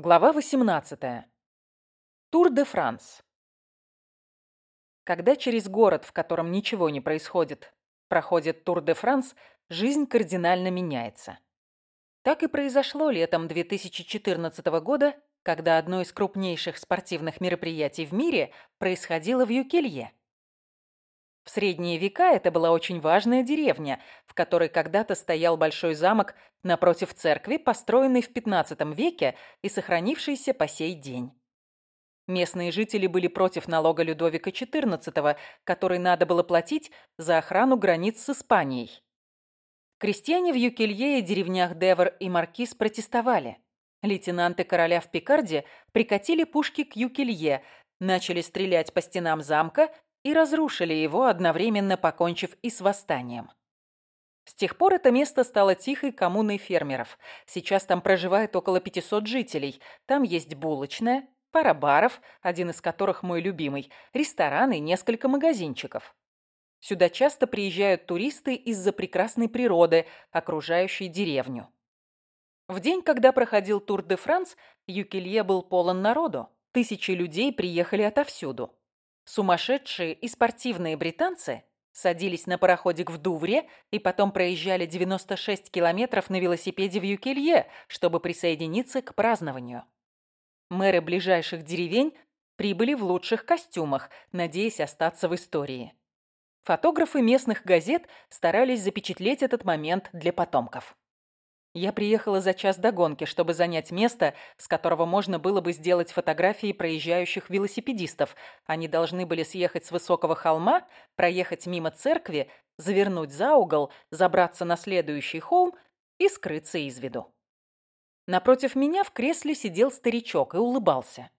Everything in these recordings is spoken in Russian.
Глава 18. Тур де Франс. Когда через город, в котором ничего не происходит, проходит Тур де Франс, жизнь кардинально меняется. Так и произошло летом 2014 года, когда одно из крупнейших спортивных мероприятий в мире происходило в Юкелье. В средние века это была очень важная деревня, в которой когда-то стоял большой замок напротив церкви, построенный в XV веке и сохранившийся по сей день. Местные жители были против налога Людовика XIV, который надо было платить за охрану границ с Испанией. Крестьяне в Юкелье и деревнях Девер и Маркиз протестовали. Лейтенанты короля в Пикарде прикатили пушки к Юкелье, начали стрелять по стенам замка и разрушили его, одновременно покончив и с восстанием. С тех пор это место стало тихой коммуной фермеров. Сейчас там проживает около 500 жителей. Там есть булочная, пара баров, один из которых мой любимый, рестораны и несколько магазинчиков. Сюда часто приезжают туристы из-за прекрасной природы, окружающей деревню. В день, когда проходил Тур де Франс, Юкелье был полон народу. Тысячи людей приехали отовсюду. Сумасшедшие и спортивные британцы садились на пароходик в Дувре и потом проезжали 96 километров на велосипеде в Юкелье, чтобы присоединиться к празднованию. Мэры ближайших деревень прибыли в лучших костюмах, надеясь остаться в истории. Фотографы местных газет старались запечатлеть этот момент для потомков. Я приехала за час до гонки, чтобы занять место, с которого можно было бы сделать фотографии проезжающих велосипедистов. Они должны были съехать с высокого холма, проехать мимо церкви, завернуть за угол, забраться на следующий холм и скрыться из виду. Напротив меня в кресле сидел старичок и улыбался.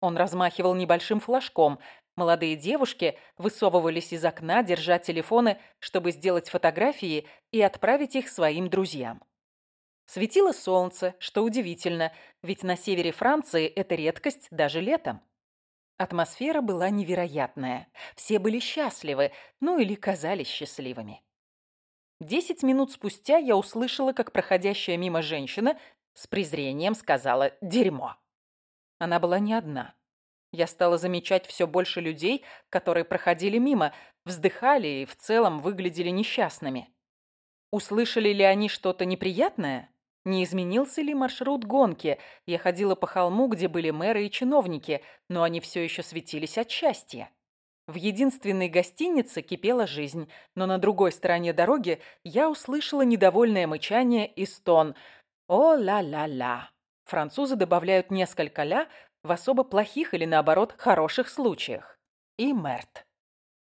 Он размахивал небольшим флажком. Молодые девушки высовывались из окна, держа телефоны, чтобы сделать фотографии и отправить их своим друзьям. Светило солнце, что удивительно, ведь на севере Франции это редкость даже летом. Атмосфера была невероятная. Все были счастливы, ну или казались счастливыми. Десять минут спустя я услышала, как проходящая мимо женщина с презрением сказала «дерьмо». Она была не одна. Я стала замечать все больше людей, которые проходили мимо, вздыхали и в целом выглядели несчастными. Услышали ли они что-то неприятное? Не изменился ли маршрут гонки? Я ходила по холму, где были мэры и чиновники, но они все еще светились от счастья. В единственной гостинице кипела жизнь, но на другой стороне дороги я услышала недовольное мычание и стон. «О-ла-ла-ла!» Французы добавляют несколько «ля» в особо плохих или, наоборот, хороших случаях. И Мерт.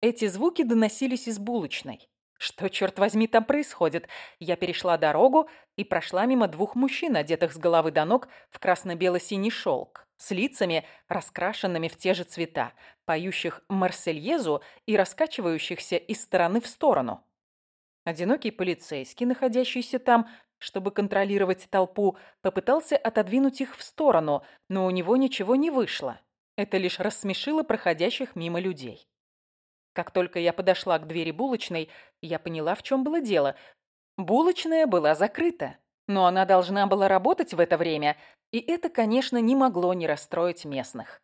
Эти звуки доносились из булочной. Что, черт возьми, там происходит? Я перешла дорогу и прошла мимо двух мужчин, одетых с головы до ног в красно-бело-синий шелк, с лицами, раскрашенными в те же цвета, поющих «Марсельезу» и раскачивающихся из стороны в сторону. Одинокий полицейский, находящийся там, чтобы контролировать толпу, попытался отодвинуть их в сторону, но у него ничего не вышло. Это лишь рассмешило проходящих мимо людей. Как только я подошла к двери булочной, я поняла, в чем было дело. Булочная была закрыта, но она должна была работать в это время, и это, конечно, не могло не расстроить местных.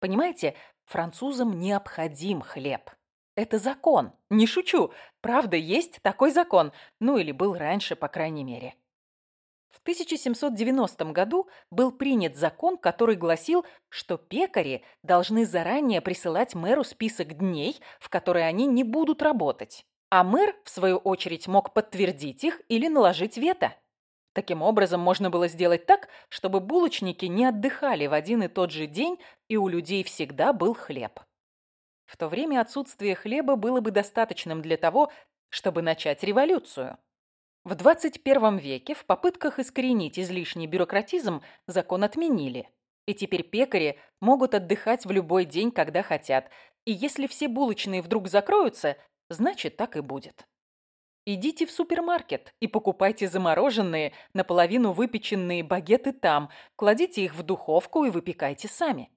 Понимаете, французам необходим хлеб. Это закон. Не шучу. Правда, есть такой закон. Ну или был раньше, по крайней мере. В 1790 году был принят закон, который гласил, что пекари должны заранее присылать мэру список дней, в которые они не будут работать. А мэр, в свою очередь, мог подтвердить их или наложить вето. Таким образом, можно было сделать так, чтобы булочники не отдыхали в один и тот же день, и у людей всегда был хлеб. В то время отсутствие хлеба было бы достаточным для того, чтобы начать революцию. В 21 веке в попытках искоренить излишний бюрократизм закон отменили. И теперь пекари могут отдыхать в любой день, когда хотят. И если все булочные вдруг закроются, значит так и будет. Идите в супермаркет и покупайте замороженные, наполовину выпеченные багеты там, кладите их в духовку и выпекайте сами.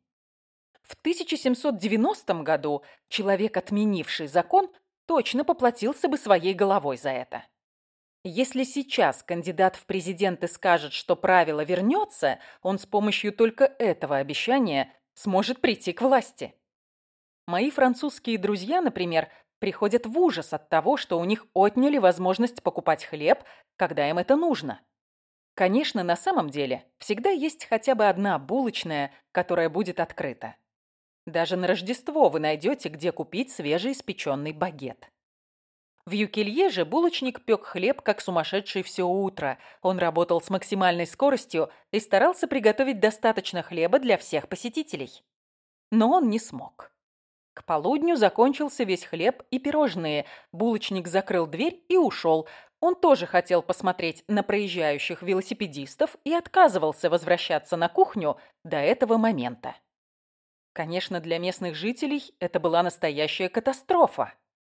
В 1790 году человек, отменивший закон, точно поплатился бы своей головой за это. Если сейчас кандидат в президенты скажет, что правило вернется, он с помощью только этого обещания сможет прийти к власти. Мои французские друзья, например, приходят в ужас от того, что у них отняли возможность покупать хлеб, когда им это нужно. Конечно, на самом деле всегда есть хотя бы одна булочная, которая будет открыта. Даже на Рождество вы найдете, где купить свежеиспеченный багет. В Юкелье же булочник пек хлеб, как сумасшедший все утро. Он работал с максимальной скоростью и старался приготовить достаточно хлеба для всех посетителей. Но он не смог. К полудню закончился весь хлеб и пирожные. Булочник закрыл дверь и ушел. Он тоже хотел посмотреть на проезжающих велосипедистов и отказывался возвращаться на кухню до этого момента. Конечно, для местных жителей это была настоящая катастрофа.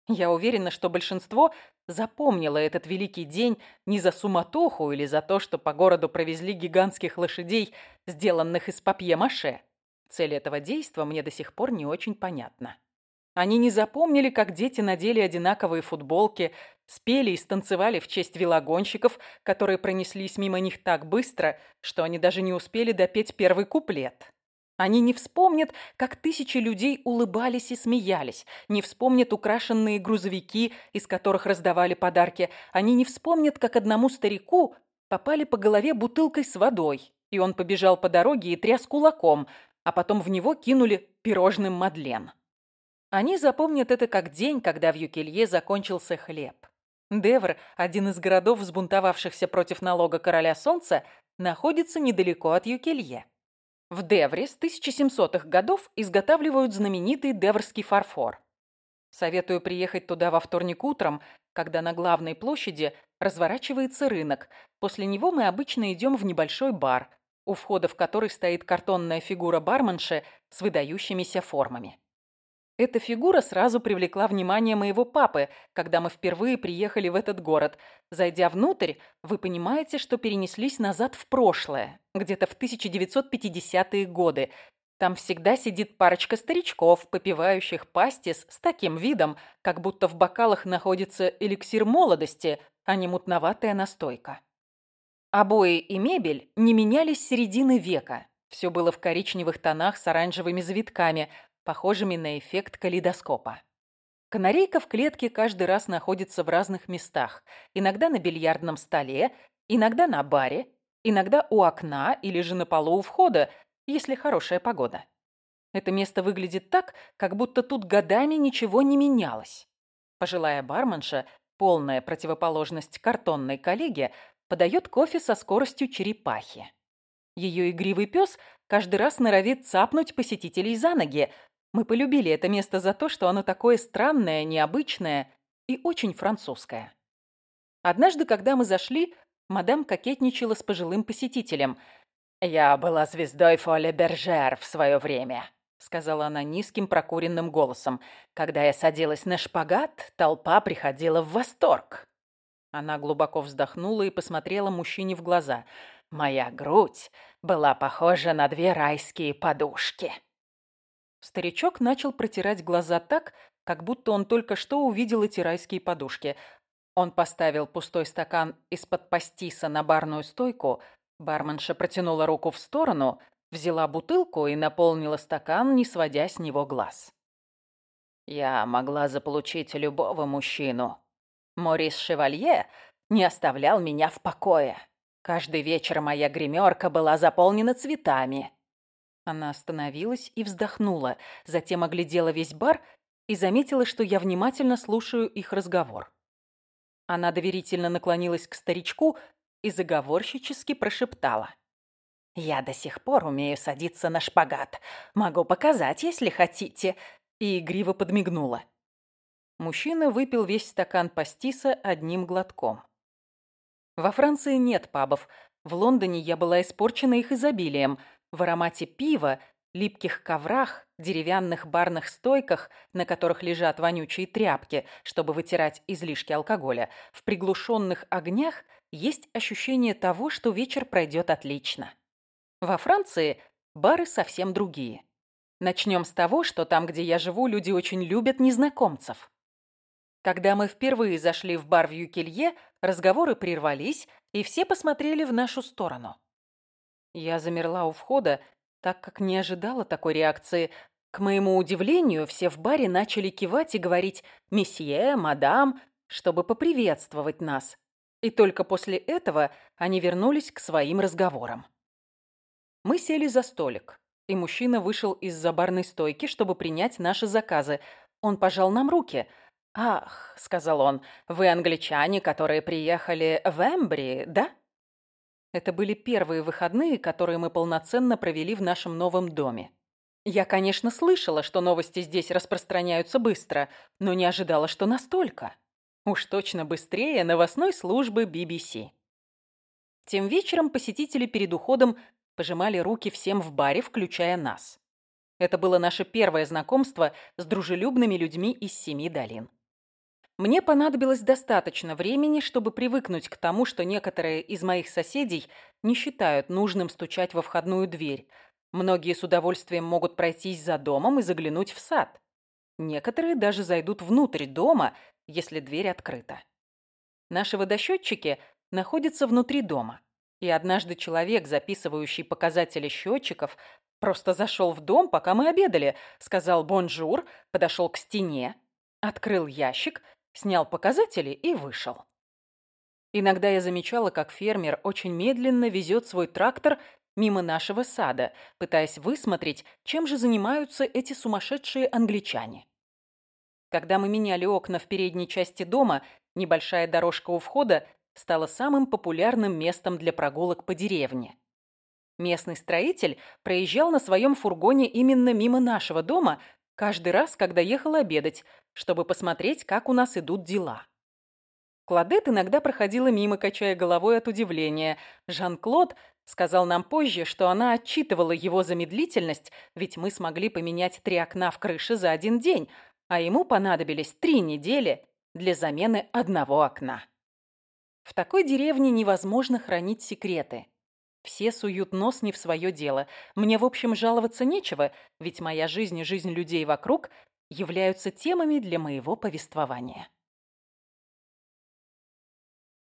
Я уверена, что большинство запомнило этот великий день не за суматоху или за то, что по городу провезли гигантских лошадей, сделанных из папье-маше. Цель этого действа мне до сих пор не очень понятна. Они не запомнили, как дети надели одинаковые футболки, спели и станцевали в честь велогонщиков, которые пронеслись мимо них так быстро, что они даже не успели допеть первый куплет. Они не вспомнят, как тысячи людей улыбались и смеялись, не вспомнят украшенные грузовики, из которых раздавали подарки. Они не вспомнят, как одному старику попали по голове бутылкой с водой, и он побежал по дороге и тряс кулаком, а потом в него кинули пирожным Мадлен. Они запомнят это как день, когда в Юкелье закончился хлеб. Девр, один из городов, взбунтовавшихся против налога короля солнца, находится недалеко от Юкелье. В Девре с 1700-х годов изготавливают знаменитый деврский фарфор. Советую приехать туда во вторник утром, когда на главной площади разворачивается рынок. После него мы обычно идем в небольшой бар, у входа в который стоит картонная фигура барменши с выдающимися формами. Эта фигура сразу привлекла внимание моего папы, когда мы впервые приехали в этот город. Зайдя внутрь, вы понимаете, что перенеслись назад в прошлое, где-то в 1950-е годы. Там всегда сидит парочка старичков, попивающих пастис с таким видом, как будто в бокалах находится эликсир молодости, а не мутноватая настойка. Обои и мебель не менялись с середины века. Все было в коричневых тонах с оранжевыми завитками, похожими на эффект калейдоскопа. Канарейка в клетке каждый раз находится в разных местах. Иногда на бильярдном столе, иногда на баре, иногда у окна или же на полу у входа, если хорошая погода. Это место выглядит так, как будто тут годами ничего не менялось. Пожилая барменша, полная противоположность картонной коллеге, подает кофе со скоростью черепахи. Ее игривый пес каждый раз норовит цапнуть посетителей за ноги, мы полюбили это место за то, что оно такое странное, необычное и очень французское. Однажды, когда мы зашли, мадам кокетничала с пожилым посетителем. «Я была звездой Фоле Бержер в свое время», — сказала она низким прокуренным голосом. «Когда я садилась на шпагат, толпа приходила в восторг». Она глубоко вздохнула и посмотрела мужчине в глаза. «Моя грудь была похожа на две райские подушки». Старичок начал протирать глаза так, как будто он только что увидел эти райские подушки. Он поставил пустой стакан из-под пастиса на барную стойку, барменша протянула руку в сторону, взяла бутылку и наполнила стакан, не сводя с него глаз. «Я могла заполучить любого мужчину. Морис Шевалье не оставлял меня в покое. Каждый вечер моя гримерка была заполнена цветами. Она остановилась и вздохнула, затем оглядела весь бар и заметила, что я внимательно слушаю их разговор. Она доверительно наклонилась к старичку и заговорщически прошептала. «Я до сих пор умею садиться на шпагат. Могу показать, если хотите». И игриво подмигнула. Мужчина выпил весь стакан пастиса одним глотком. Во Франции нет пабов. В Лондоне я была испорчена их изобилием – в аромате пива, липких коврах, деревянных барных стойках, на которых лежат вонючие тряпки, чтобы вытирать излишки алкоголя, в приглушенных огнях есть ощущение того, что вечер пройдет отлично. Во Франции бары совсем другие. Начнем с того, что там, где я живу, люди очень любят незнакомцев. Когда мы впервые зашли в бар в Юкелье, разговоры прервались, и все посмотрели в нашу сторону. Я замерла у входа, так как не ожидала такой реакции. К моему удивлению, все в баре начали кивать и говорить «месье», «мадам», чтобы поприветствовать нас. И только после этого они вернулись к своим разговорам. Мы сели за столик, и мужчина вышел из-за барной стойки, чтобы принять наши заказы. Он пожал нам руки. «Ах», — сказал он, — «вы англичане, которые приехали в Эмбри, да?» Это были первые выходные, которые мы полноценно провели в нашем новом доме. Я, конечно, слышала, что новости здесь распространяются быстро, но не ожидала, что настолько. Уж точно быстрее новостной службы BBC. Тем вечером посетители перед уходом пожимали руки всем в баре, включая нас. Это было наше первое знакомство с дружелюбными людьми из Семи долин. Мне понадобилось достаточно времени, чтобы привыкнуть к тому, что некоторые из моих соседей не считают нужным стучать во входную дверь. Многие с удовольствием могут пройтись за домом и заглянуть в сад. Некоторые даже зайдут внутрь дома если дверь открыта. Наши водосчетчики находятся внутри дома. И однажды человек, записывающий показатели счетчиков, просто зашел в дом, пока мы обедали, сказал «bonjour», подошел к стене, открыл ящик, снял показатели и вышел. Иногда я замечала, как фермер очень медленно везет свой трактор мимо нашего сада, пытаясь высмотреть, чем же занимаются эти сумасшедшие англичане. Когда мы меняли окна в передней части дома, небольшая дорожка у входа стала самым популярным местом для прогулок по деревне. Местный строитель проезжал на своем фургоне именно мимо нашего дома каждый раз, когда ехал обедать, чтобы посмотреть, как у нас идут дела. Кладет иногда проходила мимо, качая головой от удивления. Жан-Клод сказал нам позже, что она отчитывала его за медлительность, ведь мы смогли поменять три окна в крыше за один день, а ему понадобились три недели для замены одного окна. В такой деревне невозможно хранить секреты. Все суют нос не в свое дело. Мне, в общем, жаловаться нечего, ведь моя жизнь и жизнь людей вокруг являются темами для моего повествования.